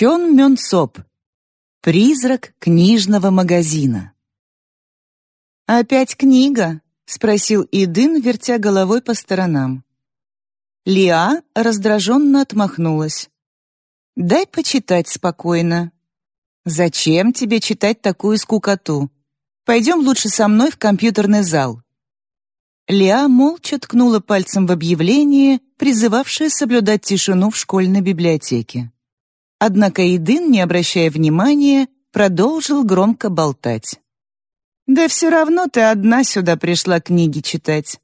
Чон Мён Соп. Призрак книжного магазина. «Опять книга?» — спросил Идын, вертя головой по сторонам. Лиа раздраженно отмахнулась. «Дай почитать спокойно». «Зачем тебе читать такую скукоту? Пойдем лучше со мной в компьютерный зал». Лиа молча ткнула пальцем в объявление, призывавшее соблюдать тишину в школьной библиотеке. Однако Идын, не обращая внимания, продолжил громко болтать. «Да все равно ты одна сюда пришла книги читать».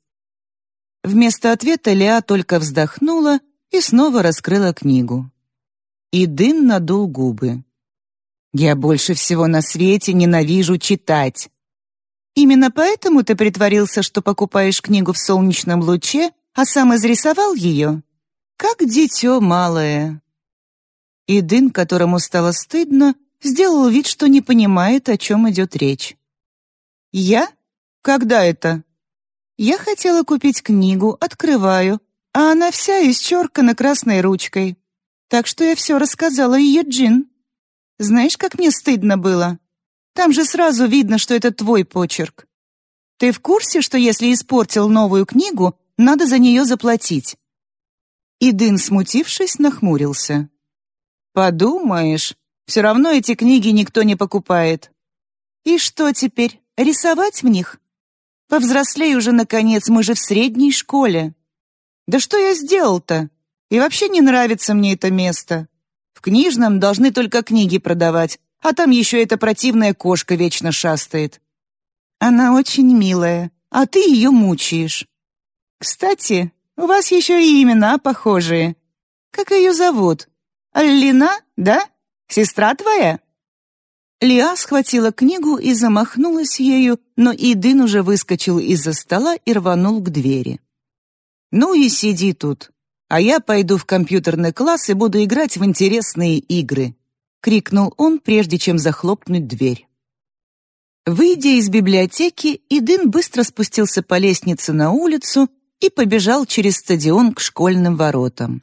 Вместо ответа Леа только вздохнула и снова раскрыла книгу. Идын надул губы. «Я больше всего на свете ненавижу читать». «Именно поэтому ты притворился, что покупаешь книгу в солнечном луче, а сам изрисовал ее?» «Как дитё малое». И Дын, которому стало стыдно, сделал вид, что не понимает, о чем идет речь. «Я? Когда это?» «Я хотела купить книгу, открываю, а она вся исчеркана красной ручкой. Так что я все рассказала ее Джин. Знаешь, как мне стыдно было? Там же сразу видно, что это твой почерк. Ты в курсе, что если испортил новую книгу, надо за нее заплатить?» И Дын, смутившись, нахмурился. Подумаешь, все равно эти книги никто не покупает. И что теперь, рисовать в них? Повзрослей уже, наконец, мы же в средней школе. Да что я сделал-то? И вообще не нравится мне это место. В книжном должны только книги продавать, а там еще эта противная кошка вечно шастает. Она очень милая, а ты ее мучаешь. Кстати, у вас еще и имена похожие. Как ее зовут? «Аллина, да? Сестра твоя?» Лиа схватила книгу и замахнулась ею, но Идын уже выскочил из-за стола и рванул к двери. «Ну и сиди тут, а я пойду в компьютерный класс и буду играть в интересные игры», — крикнул он, прежде чем захлопнуть дверь. Выйдя из библиотеки, Идын быстро спустился по лестнице на улицу и побежал через стадион к школьным воротам.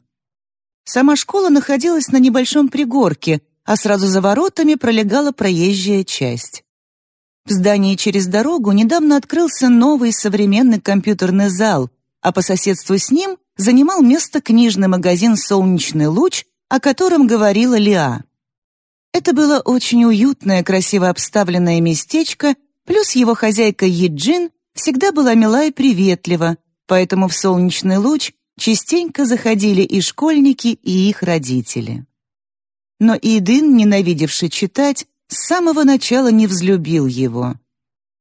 Сама школа находилась на небольшом пригорке, а сразу за воротами пролегала проезжая часть. В здании через дорогу недавно открылся новый современный компьютерный зал, а по соседству с ним занимал место книжный магазин «Солнечный луч», о котором говорила Лиа. Это было очень уютное, красиво обставленное местечко, плюс его хозяйка Еджин всегда была мила и приветлива, поэтому в «Солнечный луч» частенько заходили и школьники, и их родители. Но Идын, ненавидевший читать, с самого начала не взлюбил его.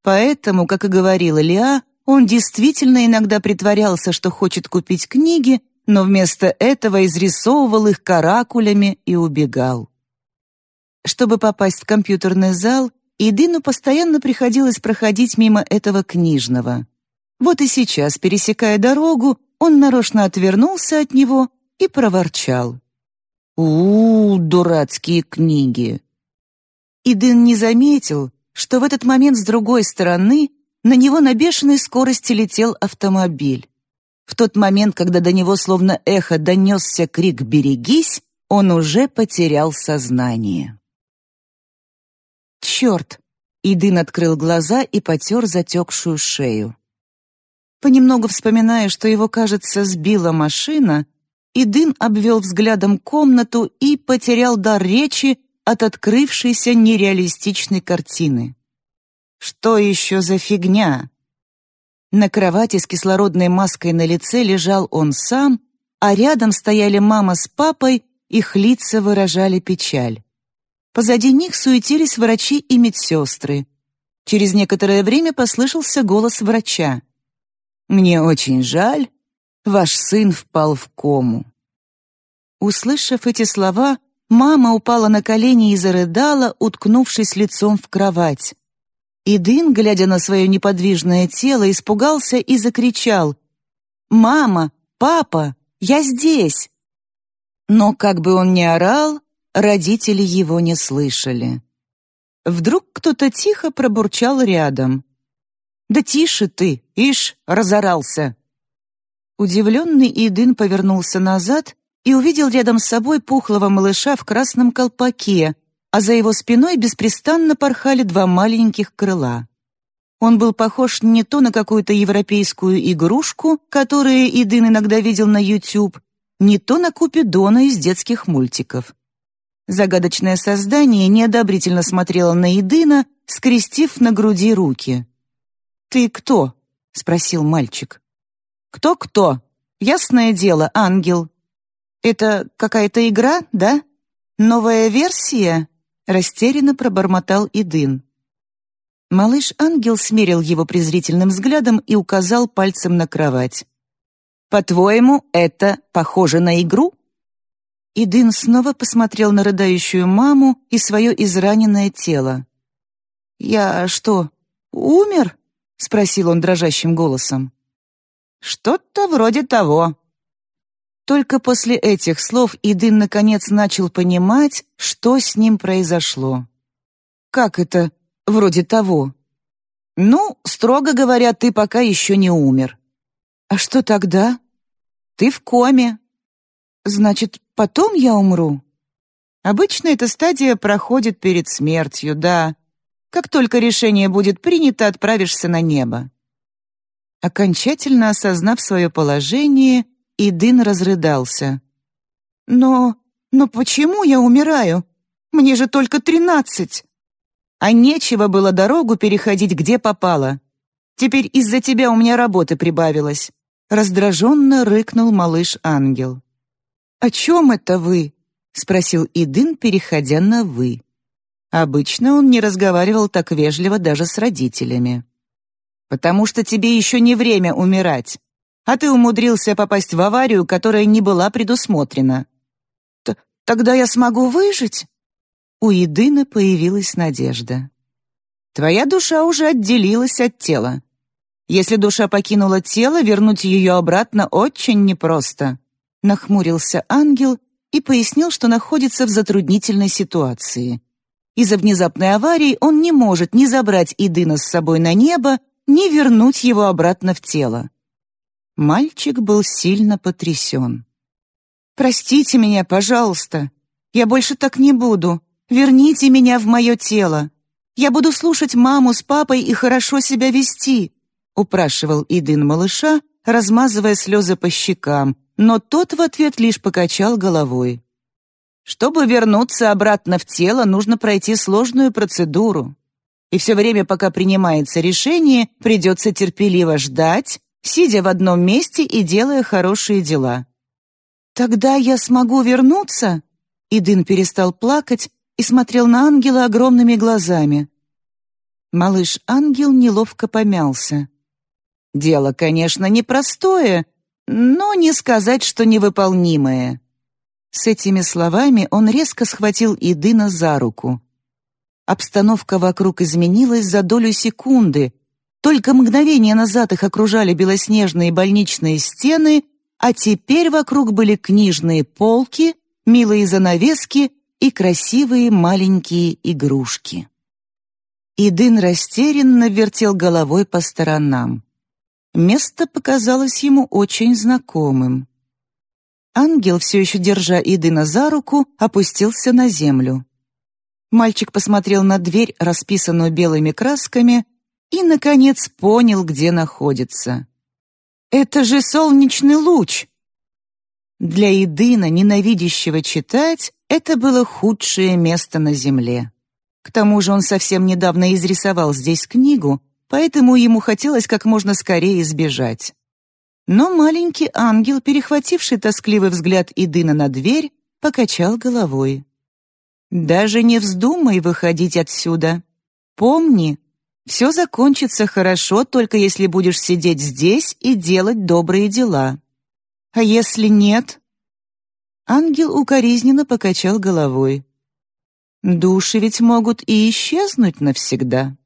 Поэтому, как и говорила Лиа, он действительно иногда притворялся, что хочет купить книги, но вместо этого изрисовывал их каракулями и убегал. Чтобы попасть в компьютерный зал, Идыну постоянно приходилось проходить мимо этого книжного. Вот и сейчас, пересекая дорогу, он нарочно отвернулся от него и проворчал. у, -у дурацкие книги!» Идын не заметил, что в этот момент с другой стороны на него на бешеной скорости летел автомобиль. В тот момент, когда до него словно эхо донесся крик «Берегись!», он уже потерял сознание. «Черт!» — Идын открыл глаза и потер затекшую шею. Понемногу вспоминая, что его, кажется, сбила машина, Идын обвел взглядом комнату и потерял дар речи от открывшейся нереалистичной картины. Что еще за фигня? На кровати с кислородной маской на лице лежал он сам, а рядом стояли мама с папой, их лица выражали печаль. Позади них суетились врачи и медсестры. Через некоторое время послышался голос врача. Мне очень жаль, ваш сын впал в кому». Услышав эти слова, мама упала на колени и зарыдала, уткнувшись лицом в кровать. Идын, глядя на свое неподвижное тело, испугался и закричал «Мама! Папа! Я здесь!» Но как бы он ни орал, родители его не слышали. Вдруг кто-то тихо пробурчал рядом. «Да тише ты, ишь, разорался!» Удивленный Идын повернулся назад и увидел рядом с собой пухлого малыша в красном колпаке, а за его спиной беспрестанно порхали два маленьких крыла. Он был похож не то на какую-то европейскую игрушку, которую Идын иногда видел на YouTube, не то на Купидона из детских мультиков. Загадочное создание неодобрительно смотрело на Идына, скрестив на груди руки. «Ты кто?» — спросил мальчик. «Кто-кто? Ясное дело, ангел». «Это какая-то игра, да? Новая версия?» — растерянно пробормотал Идын. Малыш-ангел смерил его презрительным взглядом и указал пальцем на кровать. «По-твоему, это похоже на игру?» Идын снова посмотрел на рыдающую маму и свое израненное тело. «Я что, умер?» — спросил он дрожащим голосом. «Что-то вроде того». Только после этих слов Идын наконец начал понимать, что с ним произошло. «Как это вроде того?» «Ну, строго говоря, ты пока еще не умер». «А что тогда?» «Ты в коме». «Значит, потом я умру?» Обычно эта стадия проходит перед смертью, да, как только решение будет принято, отправишься на небо». Окончательно осознав свое положение, Идын разрыдался. «Но... но почему я умираю? Мне же только тринадцать!» «А нечего было дорогу переходить, где попало. Теперь из-за тебя у меня работы прибавилось», — раздраженно рыкнул малыш-ангел. «О чем это вы?» — спросил Идын, переходя на «вы». Обычно он не разговаривал так вежливо даже с родителями. «Потому что тебе еще не время умирать, а ты умудрился попасть в аварию, которая не была предусмотрена». Т «Тогда я смогу выжить?» У Едына появилась надежда. «Твоя душа уже отделилась от тела. Если душа покинула тело, вернуть ее обратно очень непросто», нахмурился ангел и пояснил, что находится в затруднительной ситуации. Из-за внезапной аварии он не может ни забрать Идына с собой на небо, ни вернуть его обратно в тело. Мальчик был сильно потрясен. «Простите меня, пожалуйста. Я больше так не буду. Верните меня в мое тело. Я буду слушать маму с папой и хорошо себя вести», упрашивал Идын малыша, размазывая слезы по щекам, но тот в ответ лишь покачал головой. Чтобы вернуться обратно в тело, нужно пройти сложную процедуру. И все время, пока принимается решение, придется терпеливо ждать, сидя в одном месте и делая хорошие дела. «Тогда я смогу вернуться?» Идын перестал плакать и смотрел на ангела огромными глазами. Малыш-ангел неловко помялся. «Дело, конечно, непростое, но не сказать, что невыполнимое. С этими словами он резко схватил Идына за руку. Обстановка вокруг изменилась за долю секунды. Только мгновение назад их окружали белоснежные больничные стены, а теперь вокруг были книжные полки, милые занавески и красивые маленькие игрушки. Идын растерянно вертел головой по сторонам. Место показалось ему очень знакомым. Ангел, все еще держа Идына за руку, опустился на землю. Мальчик посмотрел на дверь, расписанную белыми красками, и, наконец, понял, где находится. «Это же солнечный луч!» Для Идына, ненавидящего читать, это было худшее место на земле. К тому же он совсем недавно изрисовал здесь книгу, поэтому ему хотелось как можно скорее сбежать. Но маленький ангел, перехвативший тоскливый взгляд Идына на дверь, покачал головой. «Даже не вздумай выходить отсюда. Помни, все закончится хорошо, только если будешь сидеть здесь и делать добрые дела. А если нет?» Ангел укоризненно покачал головой. «Души ведь могут и исчезнуть навсегда».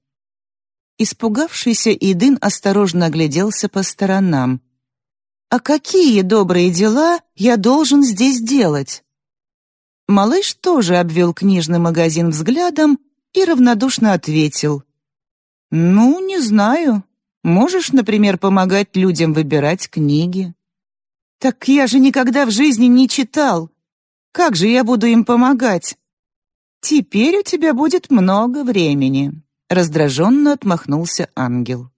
Испугавшийся Идын осторожно огляделся по сторонам. «А какие добрые дела я должен здесь делать?» Малыш тоже обвел книжный магазин взглядом и равнодушно ответил. «Ну, не знаю. Можешь, например, помогать людям выбирать книги». Так я же никогда в жизни не читал. Как же я буду им помогать? Теперь у тебя будет много времени, раздраженно отмахнулся ангел.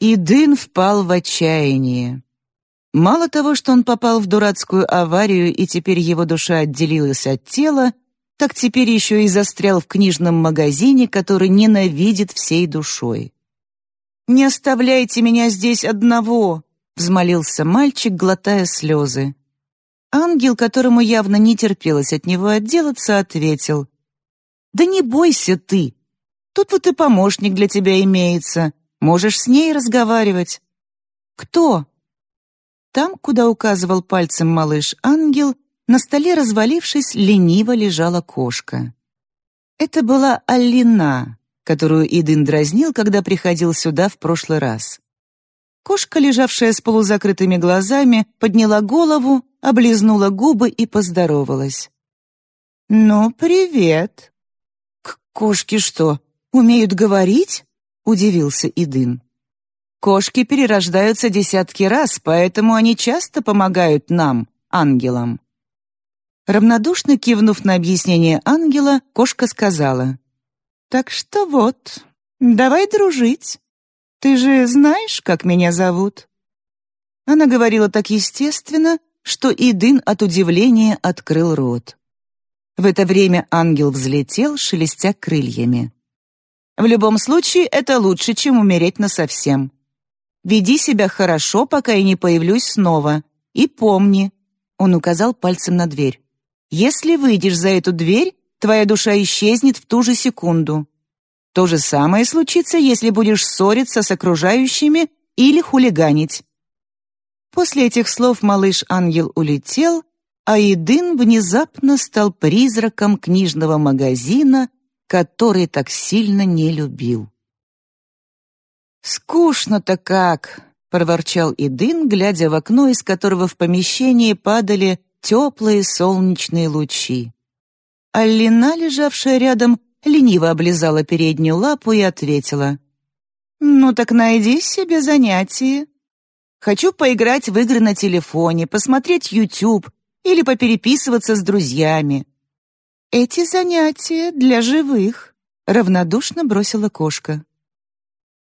И Дын впал в отчаяние. Мало того, что он попал в дурацкую аварию и теперь его душа отделилась от тела, так теперь еще и застрял в книжном магазине, который ненавидит всей душой. «Не оставляйте меня здесь одного!» — взмолился мальчик, глотая слезы. Ангел, которому явно не терпелось от него отделаться, ответил. «Да не бойся ты. Тут вот и помощник для тебя имеется. Можешь с ней разговаривать». «Кто?» Там, куда указывал пальцем малыш-ангел, на столе, развалившись, лениво лежала кошка. Это была Алина, которую Идын дразнил, когда приходил сюда в прошлый раз. Кошка, лежавшая с полузакрытыми глазами, подняла голову, облизнула губы и поздоровалась. «Ну, привет!» «К кошки что, умеют говорить?» — удивился Идын. «Кошки перерождаются десятки раз, поэтому они часто помогают нам, ангелам». Равнодушно кивнув на объяснение ангела, кошка сказала, «Так что вот, давай дружить. Ты же знаешь, как меня зовут?» Она говорила так естественно, что Идын от удивления открыл рот. В это время ангел взлетел, шелестя крыльями. «В любом случае, это лучше, чем умереть насовсем. Веди себя хорошо, пока я не появлюсь снова. И помни», — он указал пальцем на дверь, «если выйдешь за эту дверь, твоя душа исчезнет в ту же секунду. То же самое случится, если будешь ссориться с окружающими или хулиганить. После этих слов малыш-ангел улетел, а Идын внезапно стал призраком книжного магазина, который так сильно не любил. «Скучно-то как!» — проворчал Идын, глядя в окно, из которого в помещении падали теплые солнечные лучи. Алина, лежавшая рядом, лениво облизала переднюю лапу и ответила. «Ну так найди себе занятие. Хочу поиграть в игры на телефоне, посмотреть YouTube или попереписываться с друзьями». «Эти занятия для живых», — равнодушно бросила кошка.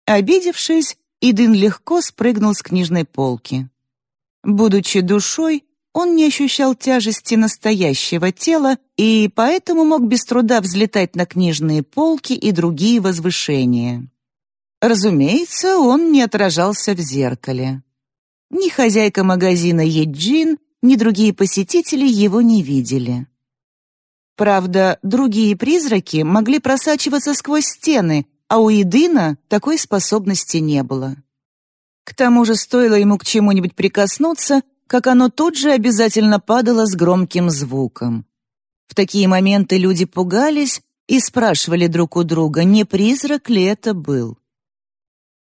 Обидевшись, Идын легко спрыгнул с книжной полки. Будучи душой, он не ощущал тяжести настоящего тела и поэтому мог без труда взлетать на книжные полки и другие возвышения. Разумеется, он не отражался в зеркале. Ни хозяйка магазина Еджин, ни другие посетители его не видели. Правда, другие призраки могли просачиваться сквозь стены, а у Идына такой способности не было. К тому же стоило ему к чему-нибудь прикоснуться, как оно тут же обязательно падало с громким звуком. В такие моменты люди пугались и спрашивали друг у друга, не призрак ли это был.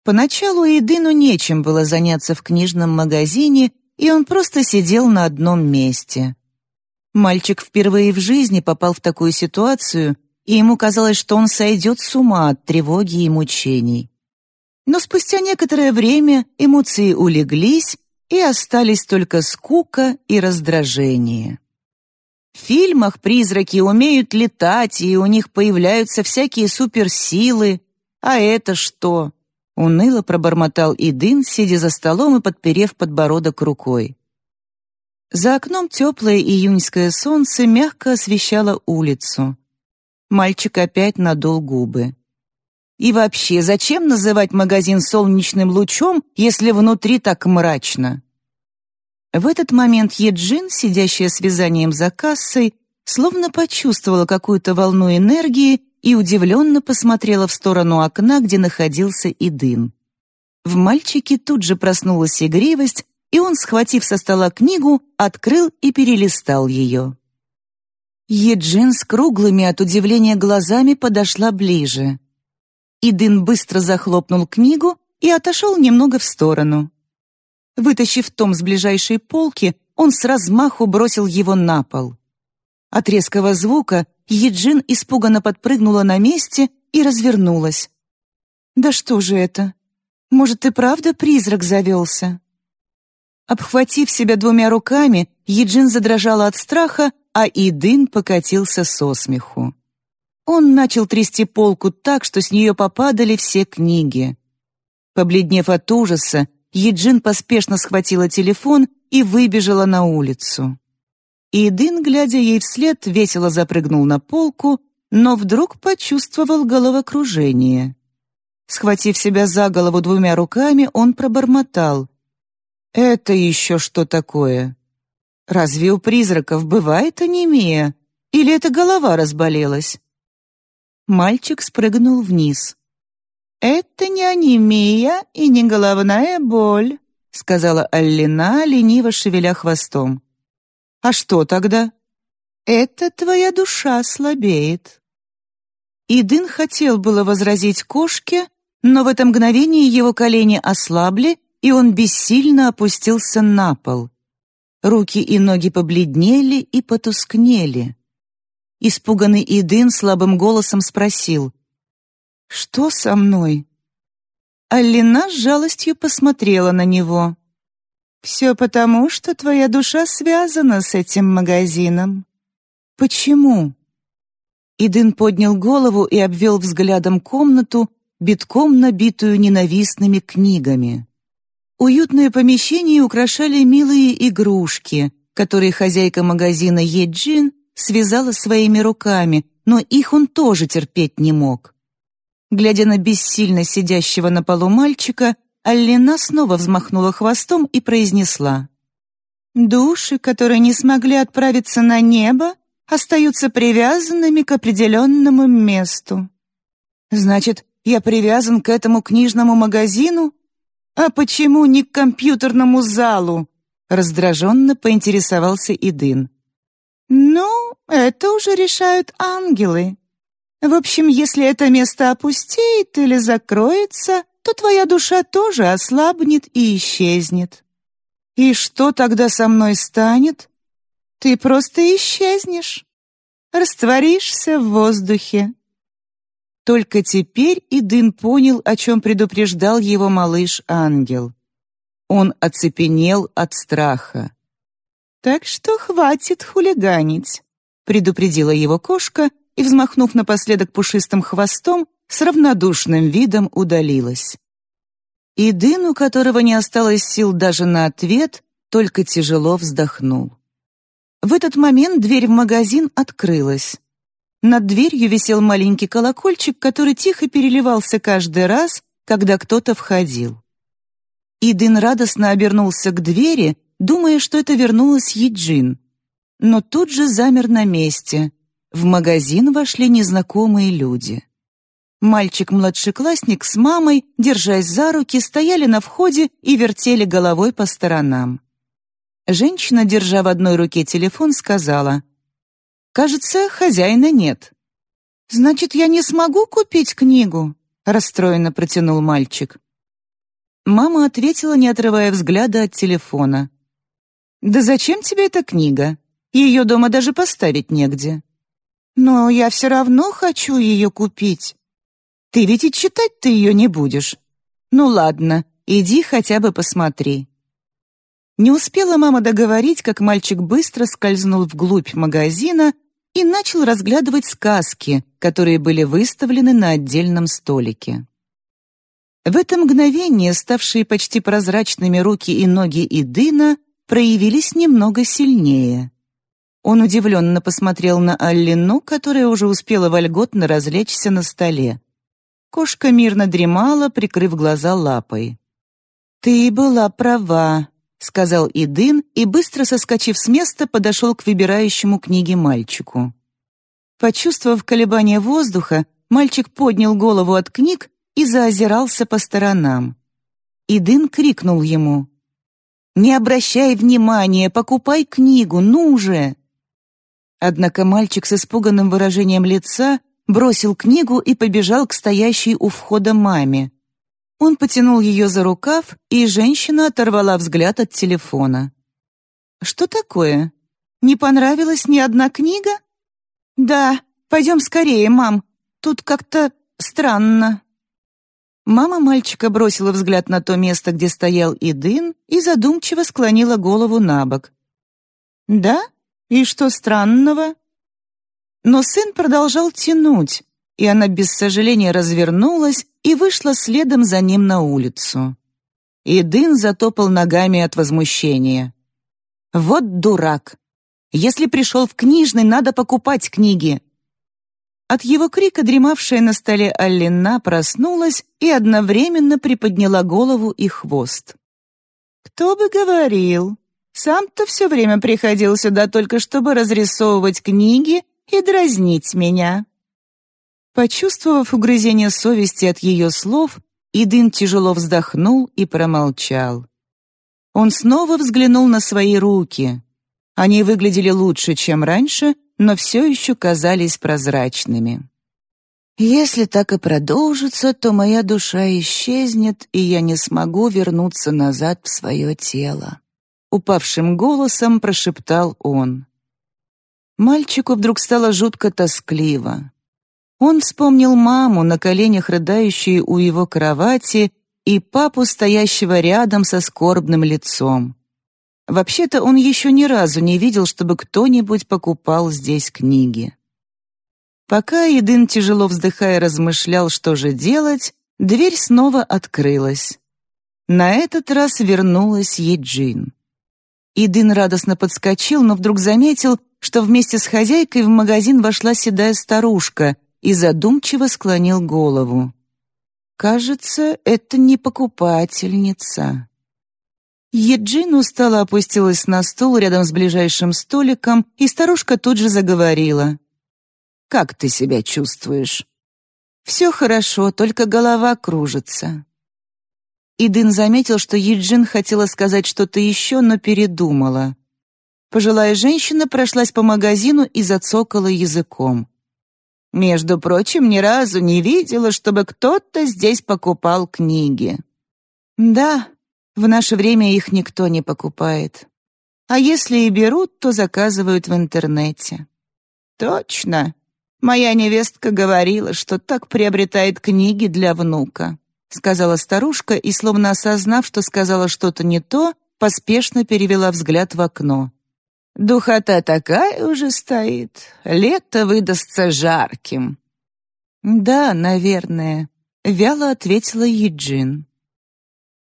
Поначалу Идыну нечем было заняться в книжном магазине, и он просто сидел на одном месте. Мальчик впервые в жизни попал в такую ситуацию, и ему казалось, что он сойдет с ума от тревоги и мучений. Но спустя некоторое время эмоции улеглись, и остались только скука и раздражение. В фильмах призраки умеют летать, и у них появляются всякие суперсилы. А это что? Уныло пробормотал Идын, сидя за столом и подперев подбородок рукой. За окном теплое июньское солнце мягко освещало улицу. Мальчик опять надул губы. И вообще, зачем называть магазин солнечным лучом, если внутри так мрачно? В этот момент Еджин, сидящая с вязанием за кассой, словно почувствовала какую-то волну энергии и удивленно посмотрела в сторону окна, где находился Идын. В мальчике тут же проснулась игривость, и он, схватив со стола книгу, открыл и перелистал ее. Еджин с круглыми от удивления глазами подошла ближе. Идын быстро захлопнул книгу и отошел немного в сторону. Вытащив том с ближайшей полки, он с размаху бросил его на пол. От резкого звука Еджин испуганно подпрыгнула на месте и развернулась. «Да что же это? Может, и правда призрак завелся?» Обхватив себя двумя руками, Еджин задрожала от страха, а Идын покатился со смеху. Он начал трясти полку так, что с нее попадали все книги. Побледнев от ужаса, Еджин поспешно схватила телефон и выбежала на улицу. Идын, глядя ей вслед, весело запрыгнул на полку, но вдруг почувствовал головокружение. Схватив себя за голову двумя руками, он пробормотал. «Это еще что такое? Разве у призраков бывает анемия? Или это голова разболелась?» Мальчик спрыгнул вниз. «Это не анемия и не головная боль», — сказала Аллина, лениво шевеля хвостом. «А что тогда?» «Это твоя душа слабеет». Идын хотел было возразить кошке, но в это мгновение его колени ослабли, и он бессильно опустился на пол. Руки и ноги побледнели и потускнели. Испуганный Идын слабым голосом спросил, «Что со мной?» Алина с жалостью посмотрела на него. «Все потому, что твоя душа связана с этим магазином». «Почему?» Идын поднял голову и обвел взглядом комнату, битком набитую ненавистными книгами. Уютное помещение украшали милые игрушки, которые хозяйка магазина Еджин связала своими руками, но их он тоже терпеть не мог. Глядя на бессильно сидящего на полу мальчика, Аллина снова взмахнула хвостом и произнесла. «Души, которые не смогли отправиться на небо, остаются привязанными к определенному месту». «Значит, я привязан к этому книжному магазину? А почему не к компьютерному залу?» Раздраженно поинтересовался Идын. «Ну, это уже решают ангелы. В общем, если это место опустеет или закроется, то твоя душа тоже ослабнет и исчезнет. И что тогда со мной станет? Ты просто исчезнешь, растворишься в воздухе. Только теперь Идын понял, о чем предупреждал его малыш-ангел. Он оцепенел от страха. «Так что хватит хулиганить», — предупредила его кошка и, взмахнув напоследок пушистым хвостом, с равнодушным видом удалилась. Идын, у которого не осталось сил даже на ответ, только тяжело вздохнул. В этот момент дверь в магазин открылась. Над дверью висел маленький колокольчик, который тихо переливался каждый раз, когда кто-то входил. Идын радостно обернулся к двери, думая, что это вернулась Еджин. Но тут же замер на месте. В магазин вошли незнакомые люди. Мальчик-младшеклассник с мамой, держась за руки, стояли на входе и вертели головой по сторонам. Женщина, держа в одной руке телефон, сказала, Кажется, хозяина нет. Значит, я не смогу купить книгу, расстроенно протянул мальчик. Мама ответила, не отрывая взгляда от телефона. Да зачем тебе эта книга? Ее дома даже поставить негде. Но я все равно хочу ее купить. Ты ведь и читать ты ее не будешь. Ну ладно, иди хотя бы посмотри. Не успела мама договорить, как мальчик быстро скользнул вглубь магазина и начал разглядывать сказки, которые были выставлены на отдельном столике. В это мгновение ставшие почти прозрачными руки и ноги Идына проявились немного сильнее. Он удивленно посмотрел на Аллину, которая уже успела вольготно развлечься на столе. Кошка мирно дремала, прикрыв глаза лапой. «Ты была права», — сказал Идын и, быстро соскочив с места, подошел к выбирающему книги мальчику. Почувствовав колебание воздуха, мальчик поднял голову от книг и заозирался по сторонам. Идын крикнул ему. «Не обращай внимания, покупай книгу, ну же!» Однако мальчик с испуганным выражением лица бросил книгу и побежал к стоящей у входа маме. Он потянул ее за рукав, и женщина оторвала взгляд от телефона. «Что такое? Не понравилась ни одна книга?» «Да, пойдем скорее, мам. Тут как-то странно». Мама мальчика бросила взгляд на то место, где стоял Идын, и задумчиво склонила голову на бок. «Да? И что странного?» Но сын продолжал тянуть, и она без сожаления развернулась и вышла следом за ним на улицу. Идын затопал ногами от возмущения. «Вот дурак! Если пришел в книжный, надо покупать книги!» От его крика дремавшая на столе Аллина проснулась и одновременно приподняла голову и хвост. «Кто бы говорил? Сам-то все время приходил сюда только чтобы разрисовывать книги и дразнить меня». Почувствовав угрызение совести от ее слов, Идын тяжело вздохнул и промолчал. Он снова взглянул на свои руки. Они выглядели лучше, чем раньше, но все еще казались прозрачными. «Если так и продолжится, то моя душа исчезнет, и я не смогу вернуться назад в свое тело», — упавшим голосом прошептал он. Мальчику вдруг стало жутко тоскливо. Он вспомнил маму, на коленях рыдающую у его кровати, и папу, стоящего рядом со скорбным лицом. Вообще-то он еще ни разу не видел, чтобы кто-нибудь покупал здесь книги. Пока Идын, тяжело вздыхая, размышлял, что же делать, дверь снова открылась. На этот раз вернулась Еджин. Идын радостно подскочил, но вдруг заметил, что вместе с хозяйкой в магазин вошла седая старушка и задумчиво склонил голову. «Кажется, это не покупательница». Еджин устало опустилась на стул рядом с ближайшим столиком, и старушка тут же заговорила. «Как ты себя чувствуешь?» «Все хорошо, только голова кружится». Идын заметил, что Еджин хотела сказать что-то еще, но передумала. Пожилая женщина прошлась по магазину и зацокала языком. «Между прочим, ни разу не видела, чтобы кто-то здесь покупал книги». «Да, в наше время их никто не покупает. А если и берут, то заказывают в интернете. Точно. Моя невестка говорила, что так приобретает книги для внука, сказала старушка и, словно осознав, что сказала что-то не то, поспешно перевела взгляд в окно. Духота такая уже стоит. Лето выдастся жарким. Да, наверное, вяло ответила Еджин.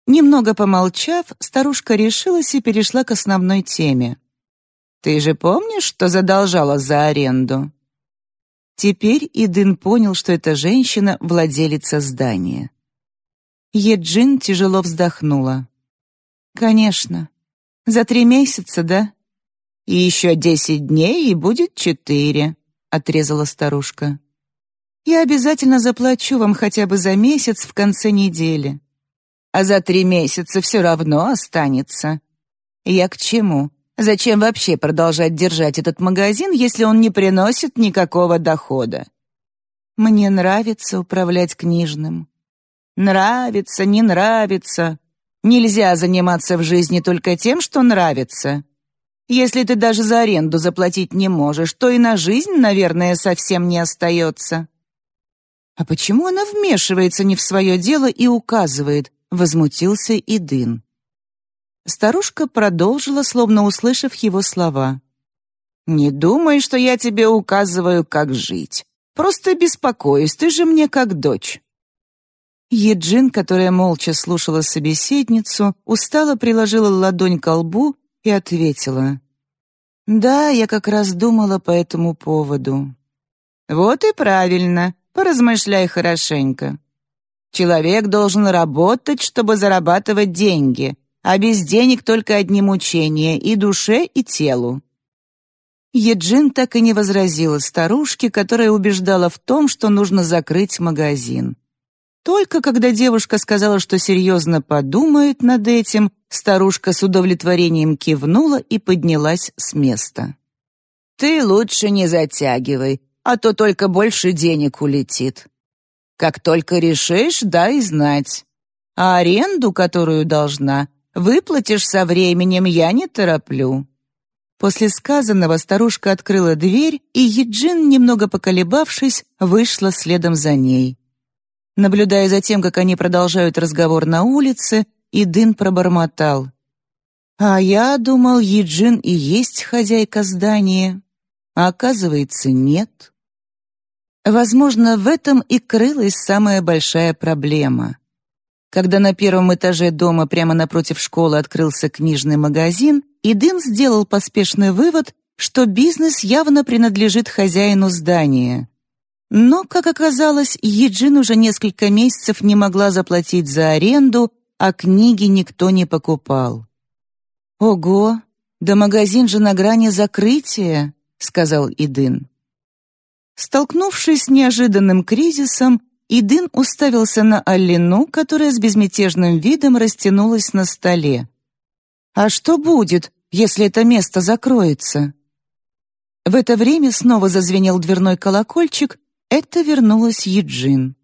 Немного помолчав, старушка решилась и перешла к основной теме. «Ты же помнишь, что задолжала за аренду?» Теперь Идын понял, что эта женщина — владелица здания. Еджин тяжело вздохнула. «Конечно. За три месяца, да?» «И еще десять дней, и будет четыре», — отрезала старушка. «Я обязательно заплачу вам хотя бы за месяц в конце недели а за три месяца все равно останется. Я к чему? Зачем вообще продолжать держать этот магазин, если он не приносит никакого дохода? Мне нравится управлять книжным. Нравится, не нравится. Нельзя заниматься в жизни только тем, что нравится. Если ты даже за аренду заплатить не можешь, то и на жизнь, наверное, совсем не остается. А почему она вмешивается не в свое дело и указывает, возмутился и Дын. Старушка продолжила, словно услышав его слова. «Не думай, что я тебе указываю, как жить. Просто беспокоюсь, ты же мне как дочь». Еджин, которая молча слушала собеседницу, устало приложила ладонь к лбу и ответила. «Да, я как раз думала по этому поводу». «Вот и правильно, поразмышляй хорошенько. Человек должен работать, чтобы зарабатывать деньги, а без денег только одни мучения и душе, и телу. Еджин так и не возразила старушке, которая убеждала в том, что нужно закрыть магазин. Только когда девушка сказала, что серьезно подумает над этим, старушка с удовлетворением кивнула и поднялась с места. «Ты лучше не затягивай, а то только больше денег улетит. Как только решишь, дай знать. А аренду, которую должна, выплатишь со временем, я не тороплю». После сказанного старушка открыла дверь, и Еджин, немного поколебавшись, вышла следом за ней. Наблюдая за тем, как они продолжают разговор на улице, Идын пробормотал. «А я думал, Еджин и есть хозяйка здания, а оказывается, нет». Возможно, в этом и крылась самая большая проблема. Когда на первом этаже дома прямо напротив школы открылся книжный магазин, Идын сделал поспешный вывод, что бизнес явно принадлежит хозяину здания. Но, как оказалось, Еджин уже несколько месяцев не могла заплатить за аренду, а книги никто не покупал. «Ого, да магазин же на грани закрытия», — сказал Идын. Столкнувшись с неожиданным кризисом, Идын уставился на Аллину, которая с безмятежным видом растянулась на столе. «А что будет, если это место закроется?» В это время снова зазвенел дверной колокольчик, это вернулась Еджин.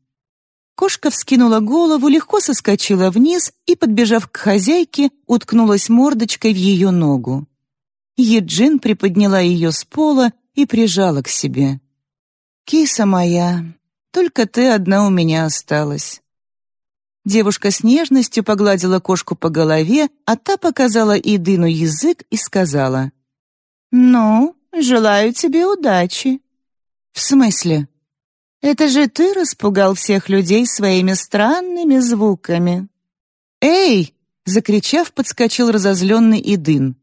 Кошка вскинула голову, легко соскочила вниз и, подбежав к хозяйке, уткнулась мордочкой в ее ногу. Еджин приподняла ее с пола и прижала к себе. «Киса моя, только ты одна у меня осталась». Девушка с нежностью погладила кошку по голове, а та показала Идыну язык и сказала, «Ну, желаю тебе удачи». «В смысле?» «Это же ты распугал всех людей своими странными звуками». «Эй!» — закричав, подскочил разозленный Идын.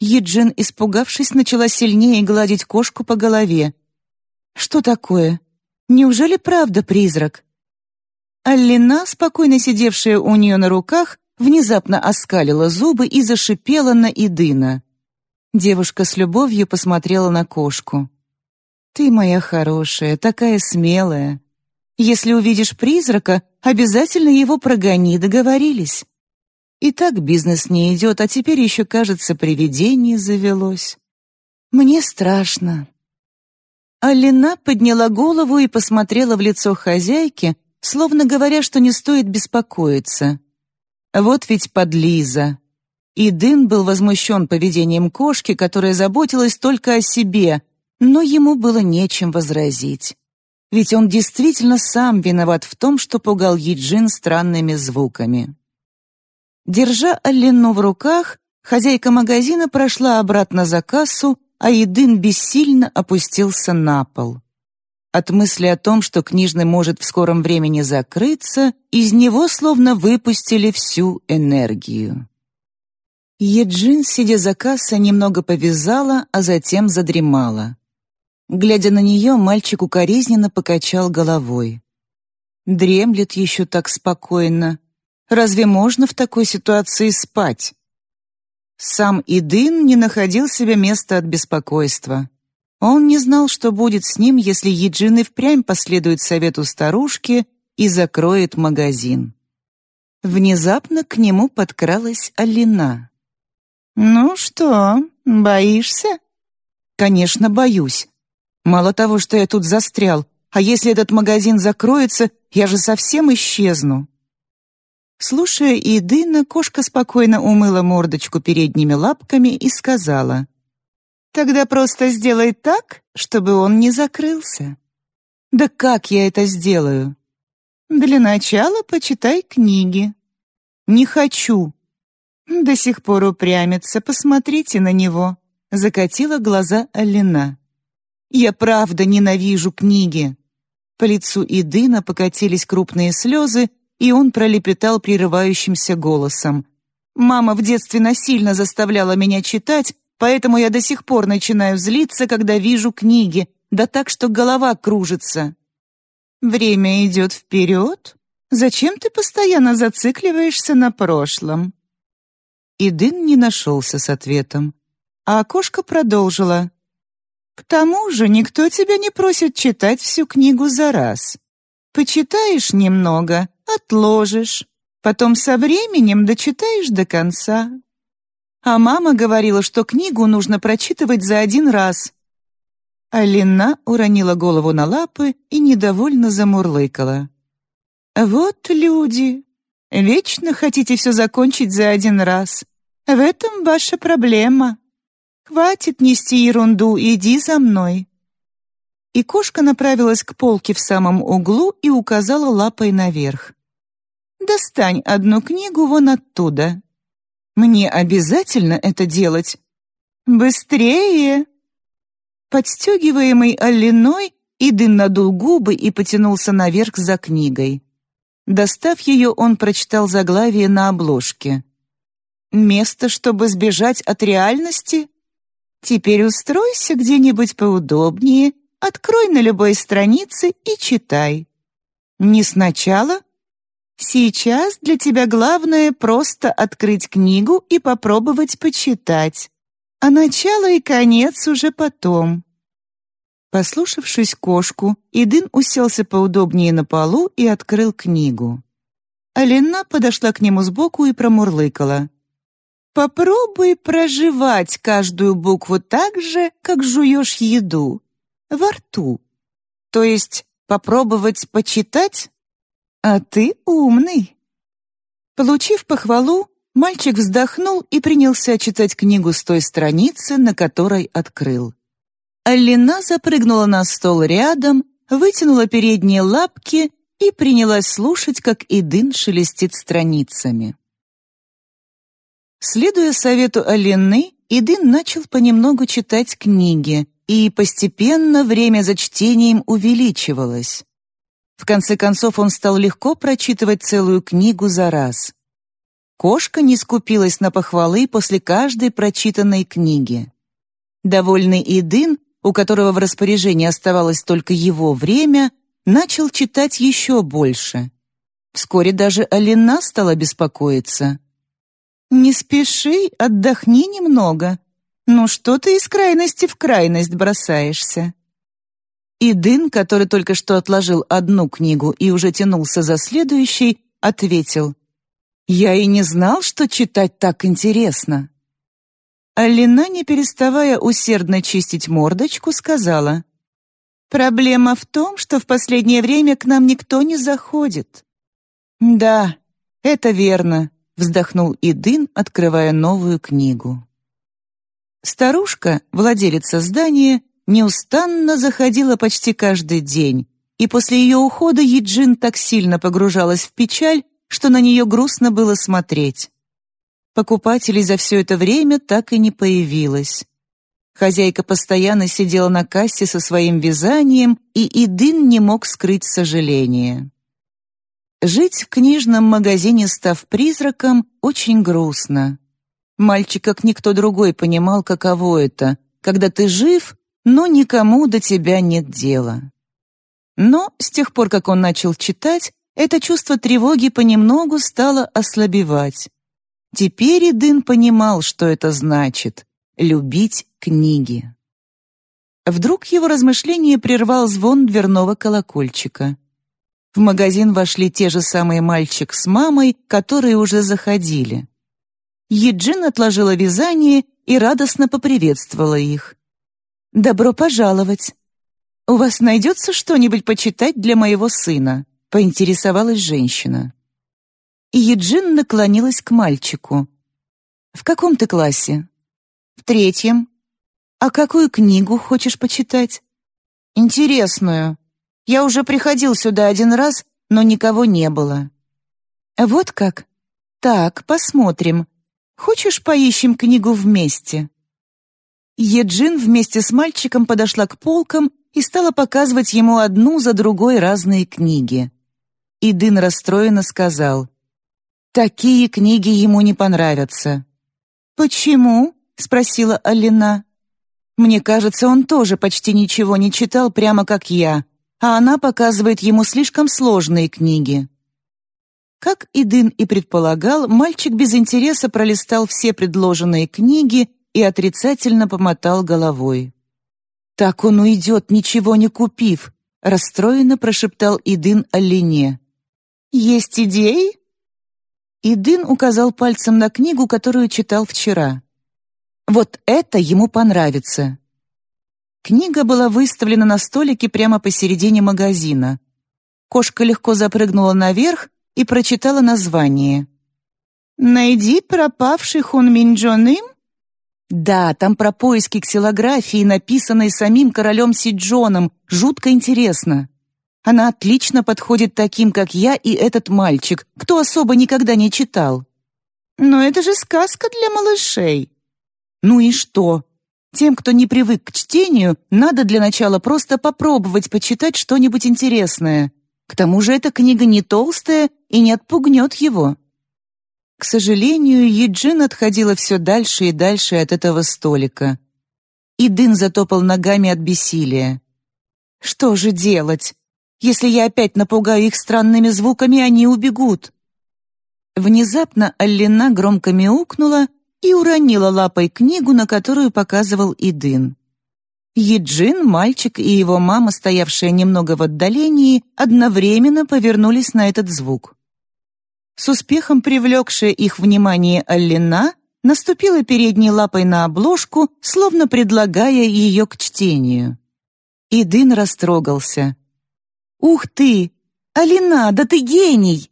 Еджин, испугавшись, начала сильнее гладить кошку по голове. «Что такое? Неужели правда призрак?» Аллина, спокойно сидевшая у нее на руках, внезапно оскалила зубы и зашипела на Идына. Девушка с любовью посмотрела на кошку. «Ты моя хорошая, такая смелая. Если увидишь призрака, обязательно его прогони, договорились. И так бизнес не идет, а теперь еще, кажется, привидение завелось. Мне страшно». Алина подняла голову и посмотрела в лицо хозяйки, словно говоря, что не стоит беспокоиться. Вот ведь подлиза. И Дын был возмущен поведением кошки, которая заботилась только о себе, но ему было нечем возразить. Ведь он действительно сам виноват в том, что пугал Еджин странными звуками. Держа Алину в руках, хозяйка магазина прошла обратно за кассу, а Едын бессильно опустился на пол. От мысли о том, что книжный может в скором времени закрыться, из него словно выпустили всю энергию. Еджин, сидя за кассой, немного повязала, а затем задремала. Глядя на нее, мальчик укоризненно покачал головой. Дремлет еще так спокойно. Разве можно в такой ситуации спать? Сам Идын не находил себе места от беспокойства. Он не знал, что будет с ним, если Еджин и впрямь последует совету старушки и закроет магазин. Внезапно к нему подкралась Алина. «Ну что, боишься?» «Конечно, боюсь. Мало того, что я тут застрял, а если этот магазин закроется, я же совсем исчезну». Слушая Идына, кошка спокойно умыла мордочку передними лапками и сказала, Тогда просто сделай так, чтобы он не закрылся. Да как я это сделаю? Для начала почитай книги. Не хочу. До сих пор упрямится, посмотрите на него. Закатила глаза Алина. Я правда ненавижу книги. По лицу Идына покатились крупные слезы, и он пролепетал прерывающимся голосом. «Мама в детстве насильно заставляла меня читать, Поэтому я до сих пор начинаю злиться, когда вижу книги, да так, что голова кружится. Время идет вперед. Зачем ты постоянно зацикливаешься на прошлом? И Дын не нашелся с ответом. А окошко продолжила. К тому же никто тебя не просит читать всю книгу за раз. Почитаешь немного, отложишь, потом со временем дочитаешь до конца. А мама говорила, что книгу нужно прочитывать за один раз. Алина уронила голову на лапы и недовольно замурлыкала. «Вот люди. Вечно хотите все закончить за один раз. В этом ваша проблема. Хватит нести ерунду, иди за мной». и кошка направилась к полке в самом углу и указала лапой наверх. «Достань одну книгу вон оттуда». «Мне обязательно это делать?» «Быстрее!» Подстегиваемый Аллиной, Идын надул губы и потянулся наверх за книгой. Достав ее, он прочитал заглавие на обложке. «Место, чтобы сбежать от реальности? Теперь устройся где-нибудь поудобнее, открой на любой странице и читай. Не сначала? Сейчас для тебя главное просто открыть книгу и попробовать почитать, а начало и конец уже потом». Послушавшись кошку, Идын уселся поудобнее на полу и открыл книгу. Алина подошла к нему сбоку и промурлыкала. «Попробуй проживать каждую букву так же, как жуешь еду, во рту. То есть попробовать почитать? А ты умный». Получив похвалу, мальчик вздохнул и принялся читать книгу с той страницы, на которой открыл. Алина запрыгнула на стол рядом, вытянула передние лапки и принялась слушать, как Идын шелестит страницами. Следуя совету Алины, Идын начал понемногу читать книги, и постепенно время за чтением увеличивалось. В конце концов он стал легко прочитывать целую книгу за раз. Кошка не скупилась на похвалы после каждой прочитанной книги. Довольный Идын у которого в распоряжении оставалось только его время, начал читать еще больше. Вскоре даже Алина стала беспокоиться. «Не спеши, отдохни немного. Ну что ты из крайности в крайность бросаешься?» И Дын, который только что отложил одну книгу и уже тянулся за следующей, ответил. «Я и не знал, что читать так интересно». Алина, не переставая усердно чистить мордочку, сказала, «Проблема в том, что в последнее время к нам никто не заходит». «Да, это верно», — вздохнул Идын, открывая новую книгу. Старушка, владелица здания, неустанно заходила почти каждый день, и после ее ухода Еджин так сильно погружалась в печаль, что на нее грустно было смотреть. Покупателей за все это время так и не появилось. Хозяйка постоянно сидела на кассе со своим вязанием, и Идын не мог скрыть сожаление. Жить в книжном магазине, став призраком, очень грустно. Мальчик, как никто другой, понимал, каково это, когда ты жив, но никому до тебя нет дела. Но с тех пор, как он начал читать, это чувство тревоги понемногу стало ослабевать. Теперь Идын понимал, что это значит — любить книги. Вдруг его размышление прервал звон дверного колокольчика. В магазин вошли те же самые мальчик с мамой, которые уже заходили. Еджин отложила вязание и радостно поприветствовала их. «Добро пожаловать! У вас найдется что-нибудь почитать для моего сына?» — поинтересовалась женщина Еджин наклонилась к мальчику. «В каком ты классе?» «В третьем». «А какую книгу хочешь почитать?» «Интересную. Я уже приходил сюда один раз, но никого не было». «Вот как? Так, посмотрим. Хочешь, поищем книгу вместе?» Еджин вместе с мальчиком подошла к полкам и стала показывать ему одну за другой разные книги. Идын расстроенно сказал, Такие книги ему не понравятся. «Почему?» — спросила Алина. «Мне кажется, он тоже почти ничего не читал прямо как я, а она показывает ему слишком сложные книги». Как Идын и предполагал, мальчик без интереса пролистал все предложенные книги и отрицательно помотал головой. «Так он уйдет, ничего не купив», — расстроенно прошептал Идын Алине. «Есть идеи?» И Дын указал пальцем на книгу, которую читал вчера. «Вот это ему понравится». Книга была выставлена на столике прямо посередине магазина. Кошка легко запрыгнула наверх и прочитала название. «Найди пропавший Хун Минджон Им?» Да, там про поиски ксилографии, написанной самим королем Сиджоном. Жутко интересно. Она отлично подходит таким, как я и этот мальчик, кто особо никогда не читал. Но это же сказка для малышей. Ну и что? Тем, кто не привык к чтению, надо для начала просто попробовать почитать что-нибудь интересное. К тому же эта книга не толстая и не отпугнет его. К сожалению, Еджин отходила все дальше и дальше от этого столика. И Дын затопал ногами от бессилия. «Что же делать? Если я опять напугаю их странными звуками, они убегут». Внезапно Аллина громко мяукнула и уронила лапой книгу, на которую показывал Идын. Еджин, мальчик и его мама, стоявшие немного в отдалении, одновременно повернулись на этот звук. С успехом привлекшая их внимание Аллина наступила передней лапой на обложку, словно предлагая ее к чтению. Идын растрогался. «Ух ты! Алина, да ты гений!»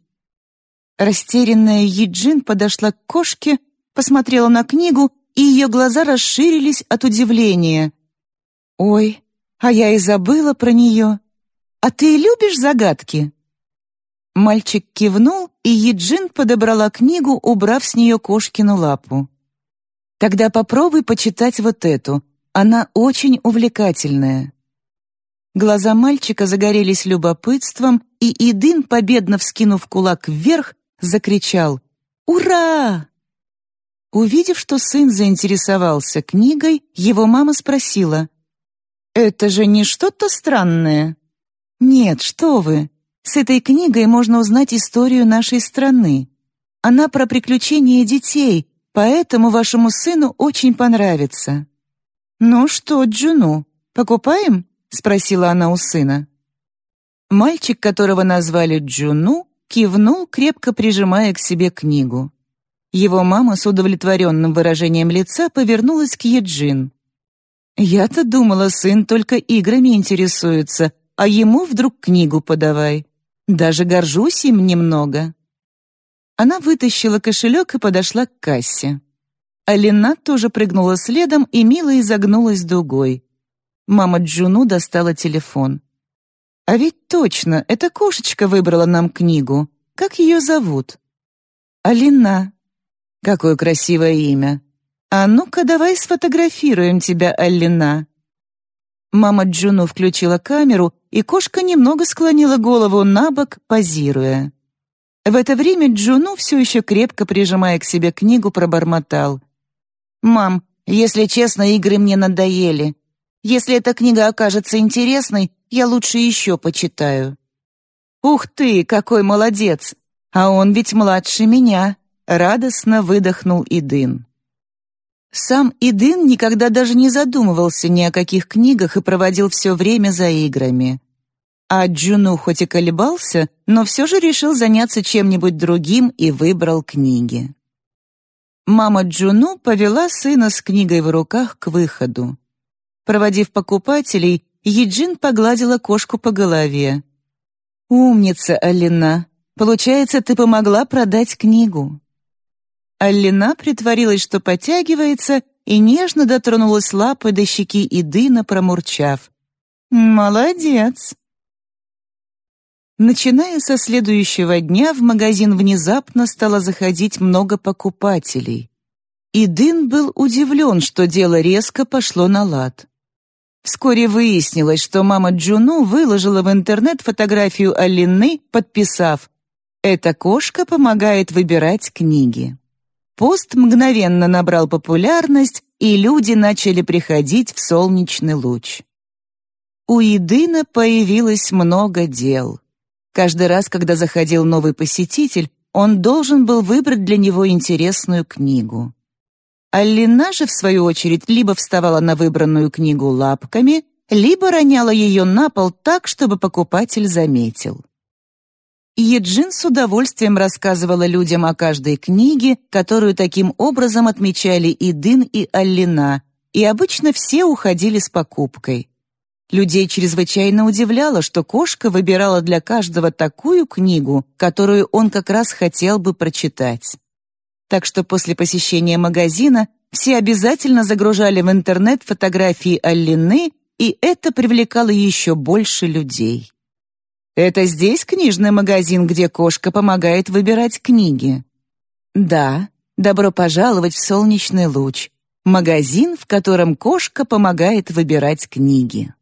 Растерянная Еджин подошла к кошке, посмотрела на книгу, и ее глаза расширились от удивления. «Ой, а я и забыла про нее. А ты любишь загадки?» Мальчик кивнул, и Еджин подобрала книгу, убрав с нее кошкину лапу. «Тогда попробуй почитать вот эту. Она очень увлекательная». Глаза мальчика загорелись любопытством, и Идын, победно вскинув кулак вверх, закричал «Ура!». Увидев, что сын заинтересовался книгой, его мама спросила «Это же не что-то странное?» «Нет, что вы! С этой книгой можно узнать историю нашей страны. Она про приключения детей, поэтому вашему сыну очень понравится». «Ну что, Джуну, покупаем?» — спросила она у сына. Мальчик, которого назвали Джуну, кивнул, крепко прижимая к себе книгу. Его мама с удовлетворенным выражением лица повернулась к Еджин. «Я-то думала, сын только играми интересуется, а ему вдруг книгу подавай. Даже горжусь им немного». Она вытащила кошелек и подошла к кассе. Алина тоже прыгнула следом и мило изогнулась дугой. Мама Джуну достала телефон. «А ведь точно, эта кошечка выбрала нам книгу. Как ее зовут?» «Алина». «Какое красивое имя. А ну-ка давай сфотографируем тебя, Алина». Мама Джуну включила камеру, и кошка немного склонила голову на бок, позируя. В это время Джуну, все еще крепко прижимая к себе книгу, пробормотал. «Мам, если честно, игры мне надоели. Если эта книга окажется интересной, я лучше еще почитаю». «Ух ты, какой молодец! А он ведь младше меня!» — радостно выдохнул Идын. Сам Идын никогда даже не задумывался ни о каких книгах и проводил все время за играми. А Джуну хоть и колебался, но все же решил заняться чем-нибудь другим и выбрал книги. Мама Джуну повела сына с книгой в руках к выходу. Проводив покупателей, Еджин погладила кошку по голове. «Умница, Алина! Получается, ты помогла продать книгу». Аллина притворилась, что потягивается, и нежно дотронулась лапой до щеки Идына, промурчав. «Молодец!» Начиная со следующего дня в магазин внезапно стало заходить много покупателей. Идын был удивлен, что дело резко пошло на лад. Вскоре выяснилось, что мама Джуну выложила в интернет фотографию Алины, подписав «Эта кошка помогает выбирать книги». Пост мгновенно набрал популярность, и люди начали приходить в солнечный луч. У Идына появилось много дел. Каждый раз, когда заходил новый посетитель, он должен был выбрать для него интересную книгу. Аллина же, в свою очередь, либо вставала на выбранную книгу лапками, либо роняла ее на пол так, чтобы покупатель заметил. Еджин с удовольствием рассказывала людям о каждой книге, которую таким образом отмечали и Дын, и Аллина, и обычно все уходили с покупкой. Людей чрезвычайно удивляло, что кошка выбирала для каждого такую книгу, которую он как раз хотел бы прочитать. Так что после посещения магазина все обязательно загружали в интернет фотографии Аллины, и это привлекало еще больше людей. «Это здесь книжный магазин, где кошка помогает выбирать книги?» «Да, добро пожаловать в солнечный луч. Магазин, в котором кошка помогает выбирать книги».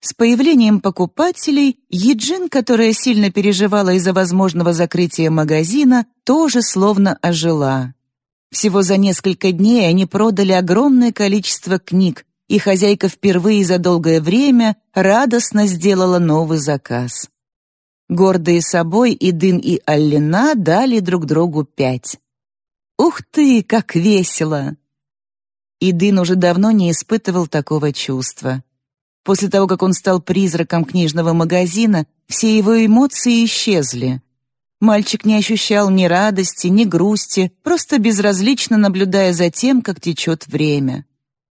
С появлением покупателей Еджин, которая сильно переживала из-за возможного закрытия магазина, тоже словно ожила. Всего за несколько дней они продали огромное количество книг, и хозяйка впервые за долгое время радостно сделала новый заказ. Гордые собой Идын и Аллина дали друг другу пять. «Ух ты, как весело!» Идын уже давно не испытывал такого чувства. После того, как он стал призраком книжного магазина, все его эмоции исчезли. Мальчик не ощущал ни радости, ни грусти, просто безразлично наблюдая за тем, как течет время.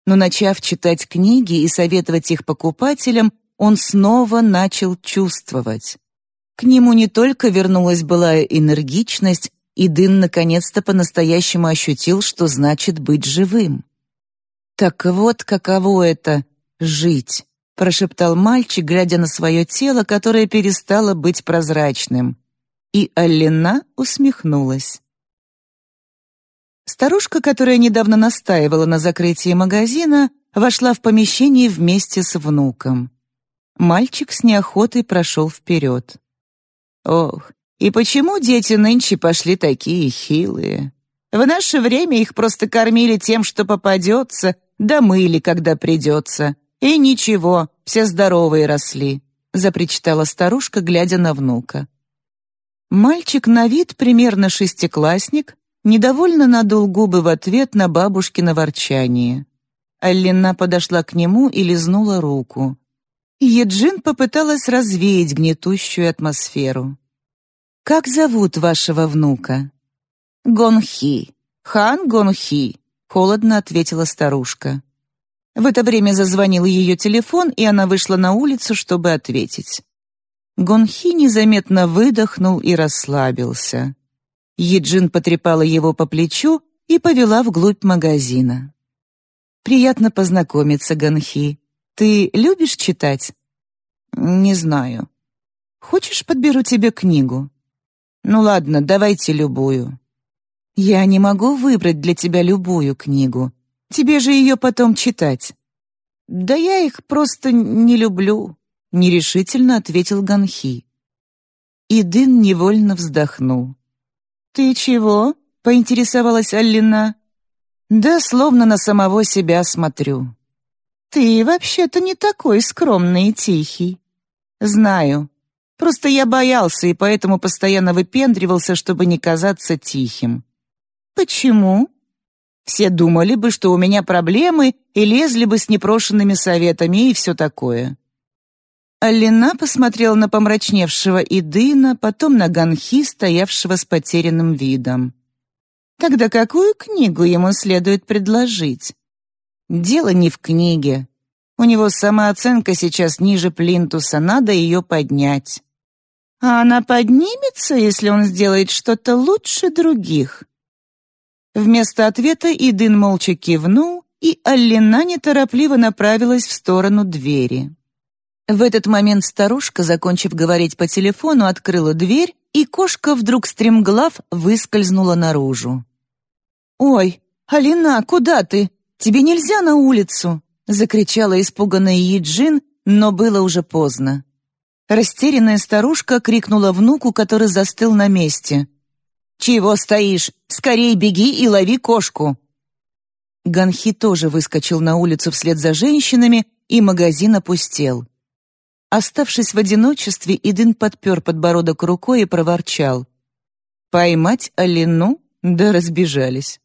Но начав читать книги и советовать их покупателям, он снова начал чувствовать. К нему не только вернулась былая энергичность, и Дын наконец-то по-настоящему ощутил, что значит быть живым. Так вот, каково это — жить прошептал мальчик, глядя на свое тело, которое перестало быть прозрачным. И Аллена усмехнулась. Старушка, которая недавно настаивала на закрытии магазина, вошла в помещение вместе с внуком. Мальчик с неохотой прошел вперед. «Ох, и почему дети нынче пошли такие хилые? В наше время их просто кормили тем, что попадется, да мыли, когда придется. «И ничего, все здоровые росли», — запричитала старушка, глядя на внука. Мальчик на вид примерно шестиклассник, недовольно надул губы в ответ на бабушкино ворчание. Аллина подошла к нему и лизнула руку. Еджин попыталась развеять гнетущую атмосферу. «Как зовут вашего внука?» «Гонхи. Хан Гонхи», — холодно ответила старушка. В это время зазвонил ее телефон, и она вышла на улицу, чтобы ответить. Гонхи незаметно выдохнул и расслабился. Еджин потрепала его по плечу и повела вглубь магазина. «Приятно познакомиться, Гонхи. Ты любишь читать?» «Не знаю». «Хочешь, подберу тебе книгу?» «Ну ладно, давайте любую». «Я не могу выбрать для тебя любую книгу. Тебе же ее потом читать». «Да я их просто не люблю», — нерешительно ответил Ганхи. Идын невольно вздохнул. «Ты чего?» — поинтересовалась Аллина. «Да словно на самого себя смотрю». «Ты вообще-то не такой скромный и тихий». «Знаю. Просто я боялся и поэтому постоянно выпендривался, чтобы не казаться тихим». «Почему?» Все думали бы, что у меня проблемы, и лезли бы с непрошенными советами и все такое. Алина посмотрела на помрачневшего Идына, потом на Ганхи, стоявшего с потерянным видом. Тогда какую книгу ему следует предложить? Дело не в книге. У него самооценка сейчас ниже плинтуса, надо ее поднять. А она поднимется, если он сделает что-то лучше других. Вместо ответа Идын молча кивнул, и Аллина неторопливо направилась в сторону двери. В этот момент старушка, закончив говорить по телефону, открыла дверь, и кошка вдруг стремглав выскользнула наружу. «Ой, Алина, куда ты? Тебе нельзя на улицу!» — закричала испуганная Еджин, но было уже поздно. Растерянная старушка крикнула внуку, который застыл на месте. «Чего стоишь? Скорей беги и лови кошку!» Ганхи тоже выскочил на улицу вслед за женщинами, и магазин опустел. Оставшись в одиночестве, Идын подпер подбородок рукой и проворчал. «Поймать Алину?» Да разбежались.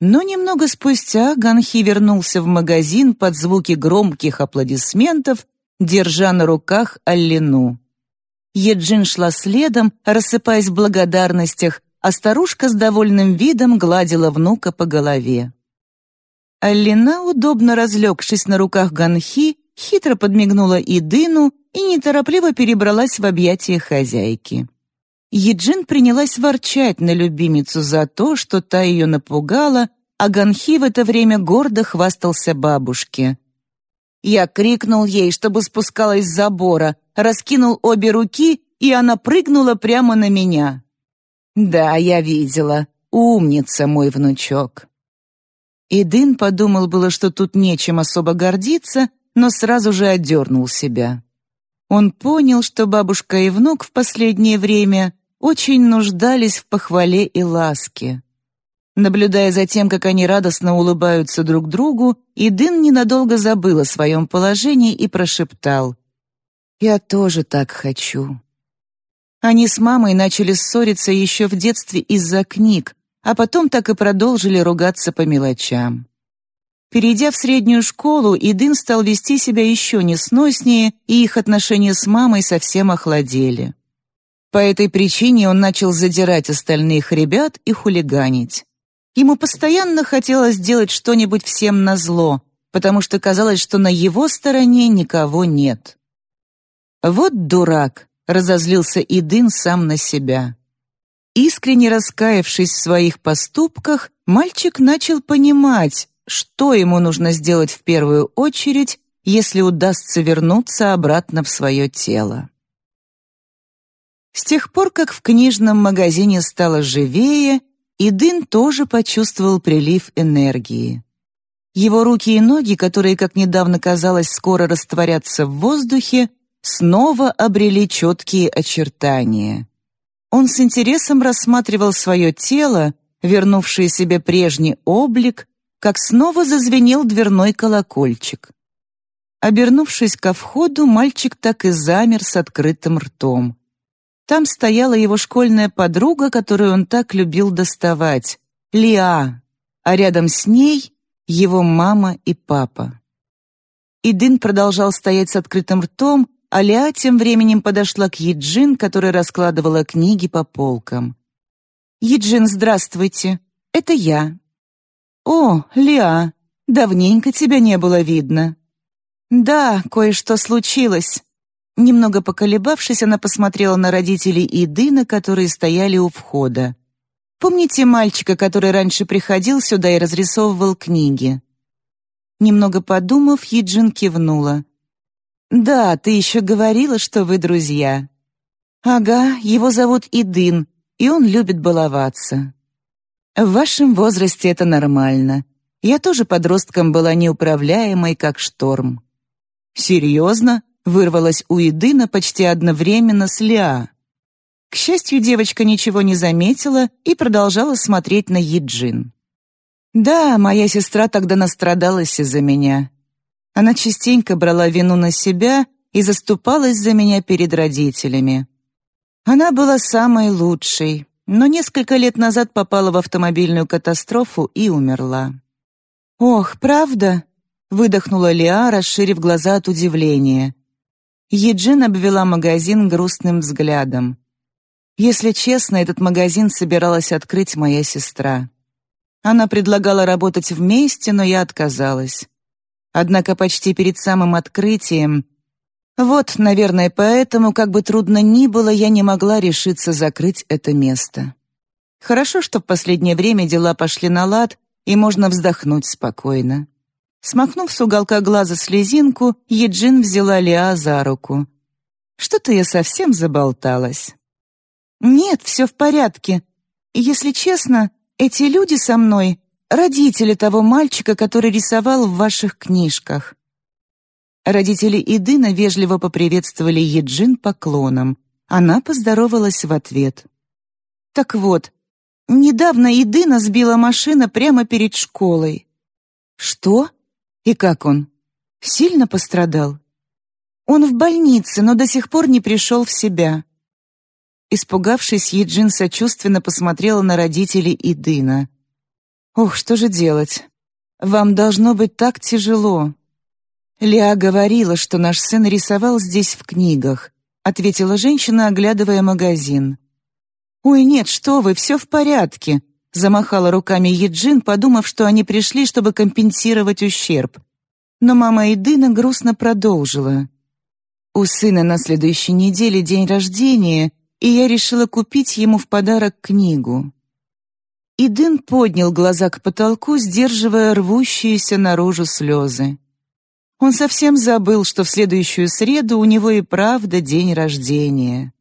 Но немного спустя Ганхи вернулся в магазин под звуки громких аплодисментов, держа на руках Алину. Еджин шла следом, рассыпаясь в благодарностях, а старушка с довольным видом гладила внука по голове. Алина, удобно разлегшись на руках Ганхи, хитро подмигнула Идыну и неторопливо перебралась в объятия хозяйки. Еджин принялась ворчать на любимицу за то, что та ее напугала, а Ганхи в это время гордо хвастался бабушке. Я крикнул ей, чтобы спускалась с забора, раскинул обе руки, и она прыгнула прямо на меня. Да, я видела. Умница, мой внучок. Идын подумал было, что тут нечем особо гордиться, но сразу же отдернул себя. Он понял, что бабушка и внук в последнее время очень нуждались в похвале и ласке. Наблюдая за тем, как они радостно улыбаются друг другу, Идын ненадолго забыл о своем положении и прошептал «Я тоже так хочу». Они с мамой начали ссориться еще в детстве из-за книг, а потом так и продолжили ругаться по мелочам. Перейдя в среднюю школу, Идын стал вести себя еще несноснее, и их отношения с мамой совсем охладели. По этой причине он начал задирать остальных ребят и хулиганить. Ему постоянно хотелось сделать что-нибудь всем назло, потому что казалось, что на его стороне никого нет. «Вот дурак», — разозлился Идын сам на себя. Искренне раскаявшись в своих поступках, мальчик начал понимать, что ему нужно сделать в первую очередь, если удастся вернуться обратно в свое тело. С тех пор, как в книжном магазине стало живее, Идын тоже почувствовал прилив энергии. Его руки и ноги, которые, как недавно казалось, скоро растворятся в воздухе, снова обрели четкие очертания. Он с интересом рассматривал свое тело, вернувшее себе прежний облик, как снова зазвенел дверной колокольчик. Обернувшись ко входу, мальчик так и замер с открытым ртом. Там стояла его школьная подруга, которую он так любил доставать, Лиа, а рядом с ней его мама и папа. Идын продолжал стоять с открытым ртом, а Лиа тем временем подошла к Еджин, которая раскладывала книги по полкам. «Еджин, здравствуйте. Это я». «О, Лиа, давненько тебя не было видно». «Да, кое-что случилось. Немного поколебавшись, она посмотрела на родителей Идына, которые стояли у входа. «Помните мальчика, который раньше приходил сюда и разрисовывал книги?» Немного подумав, Еджин кивнула. «Да, ты еще говорила, что вы друзья». «Ага, его зовут Идын, и он любит баловаться». «В вашем возрасте это нормально. Я тоже подростком была неуправляемой, как шторм». «Серьезно?» вырвалась у Идына почти одновременно с Лиа. К счастью, девочка ничего не заметила и продолжала смотреть на Еджин. «Да, моя сестра тогда настрадалась из-за меня. Она частенько брала вину на себя и заступалась за меня перед родителями. Она была самой лучшей, но несколько лет назад попала в автомобильную катастрофу и умерла». «Ох, правда?» — выдохнула Лиа, расширив глаза от удивления. Еджин обвела магазин грустным взглядом. Если честно, этот магазин собиралась открыть моя сестра. Она предлагала работать вместе, но я отказалась. Однако почти перед самым открытием... Вот, наверное, поэтому, как бы трудно ни было, я не могла решиться закрыть это место. Хорошо, что в последнее время дела пошли на лад, и можно вздохнуть спокойно. Смахнув с уголка глаза слезинку, Еджин взяла Лиа за руку. «Что-то я совсем заболталась». «Нет, все в порядке. Если честно, эти люди со мной — родители того мальчика, который рисовал в ваших книжках». Родители Идына вежливо поприветствовали Еджин поклоном. Она поздоровалась в ответ. «Так вот, недавно Идына сбила машина прямо перед школой». «Что?» И как он? Сильно пострадал? Он в больнице, но до сих пор не пришел в себя. Испугавшись, Еджин сочувственно посмотрела на родителей Идына. «Ох, что же делать? Вам должно быть так тяжело». «Лиа говорила, что наш сын рисовал здесь в книгах», ответила женщина, оглядывая магазин. «Ой, нет, что вы, все в порядке. Замахала руками Еджин, подумав, что они пришли, чтобы компенсировать ущерб. Но мама Идына грустно продолжила. «У сына на следующей неделе день рождения, и я решила купить ему в подарок книгу». Идын поднял глаза к потолку, сдерживая рвущиеся наружу слезы. Он совсем забыл, что в следующую среду у него и правда день рождения.